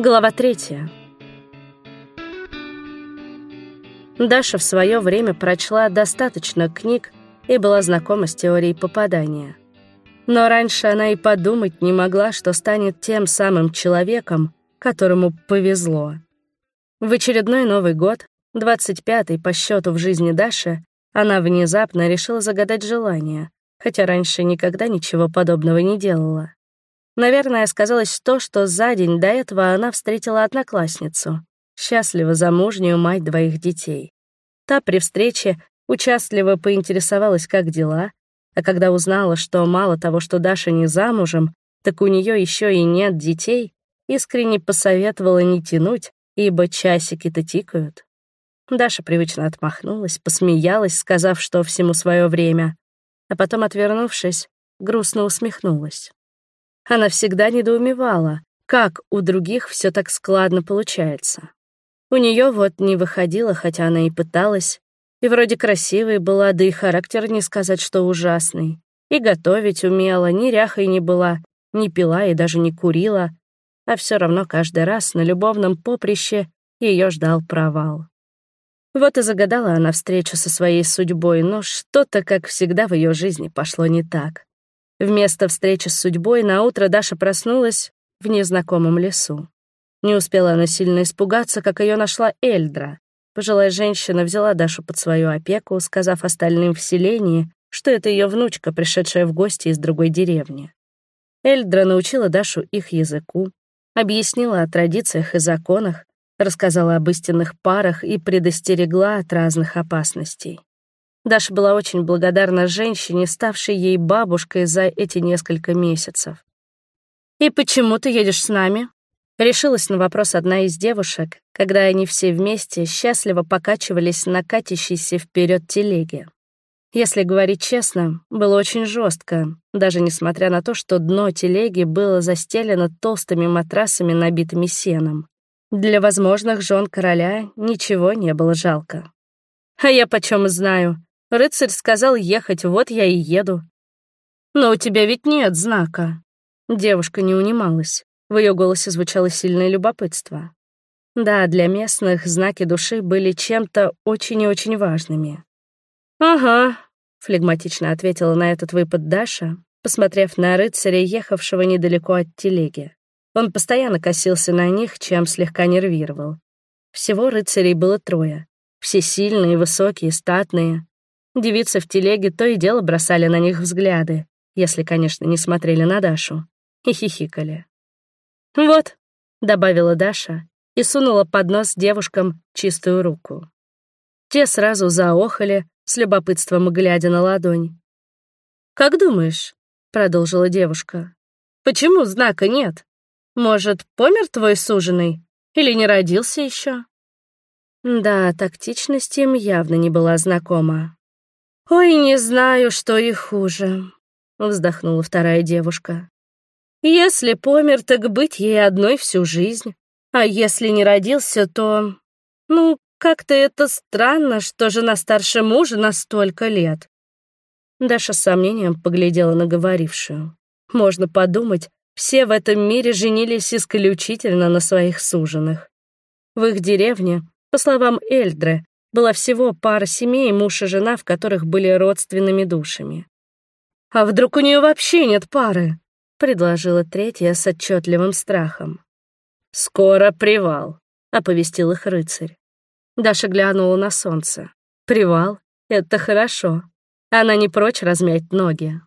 Глава третья. Даша в свое время прочла достаточно книг и была знакома с теорией попадания. Но раньше она и подумать не могла, что станет тем самым человеком, которому повезло. В очередной Новый год, 25-й по счету в жизни Даши, она внезапно решила загадать желание, хотя раньше никогда ничего подобного не делала. Наверное, сказалось то, что за день до этого она встретила одноклассницу, счастливо замужнюю мать двоих детей. Та при встрече участливо поинтересовалась, как дела, а когда узнала, что мало того, что Даша не замужем, так у нее еще и нет детей, искренне посоветовала не тянуть, ибо часики-то тикают. Даша привычно отмахнулась, посмеялась, сказав, что всему свое время, а потом, отвернувшись, грустно усмехнулась. Она всегда недоумевала, как у других все так складно получается. У нее вот не выходило, хотя она и пыталась. И вроде красивой была, да и характер не сказать, что ужасный. И готовить умела, ни ряхой не была, не пила и даже не курила. А все равно каждый раз на любовном поприще ее ждал провал. Вот и загадала она встречу со своей судьбой, но что-то, как всегда, в ее жизни пошло не так. Вместо встречи с судьбой на утро Даша проснулась в незнакомом лесу. Не успела она сильно испугаться, как ее нашла Эльдра. Пожилая женщина взяла Дашу под свою опеку, сказав остальным в селении, что это ее внучка, пришедшая в гости из другой деревни. Эльдра научила Дашу их языку, объяснила о традициях и законах, рассказала об истинных парах и предостерегла от разных опасностей. Даша была очень благодарна женщине, ставшей ей бабушкой за эти несколько месяцев. «И почему ты едешь с нами?» Решилась на вопрос одна из девушек, когда они все вместе счастливо покачивались на катящейся вперед телеге. Если говорить честно, было очень жестко, даже несмотря на то, что дно телеги было застелено толстыми матрасами, набитыми сеном. Для возможных жен короля ничего не было жалко. «А я почем знаю?» Рыцарь сказал ехать, вот я и еду. Но у тебя ведь нет знака. Девушка не унималась. В ее голосе звучало сильное любопытство. Да, для местных знаки души были чем-то очень и очень важными. «Ага», — флегматично ответила на этот выпад Даша, посмотрев на рыцаря, ехавшего недалеко от телеги. Он постоянно косился на них, чем слегка нервировал. Всего рыцарей было трое. Все сильные, высокие, статные. Девицы в телеге то и дело бросали на них взгляды, если, конечно, не смотрели на Дашу, и хихикали. «Вот», — добавила Даша и сунула под нос девушкам чистую руку. Те сразу заохали, с любопытством глядя на ладонь. «Как думаешь?» — продолжила девушка. «Почему знака нет? Может, помер твой суженый? Или не родился еще? Да, тактичность им явно не была знакома. «Ой, не знаю, что и хуже», — вздохнула вторая девушка. «Если помер, так быть ей одной всю жизнь. А если не родился, то... Ну, как-то это странно, что жена старше мужа на столько лет». Даша с сомнением поглядела на говорившую. Можно подумать, все в этом мире женились исключительно на своих суженых. В их деревне, по словам Эльдры, была всего пара семей, муж и жена, в которых были родственными душами. «А вдруг у нее вообще нет пары?» — предложила третья с отчетливым страхом. «Скоро привал», — оповестил их рыцарь. Даша глянула на солнце. «Привал? Это хорошо. Она не прочь размять ноги».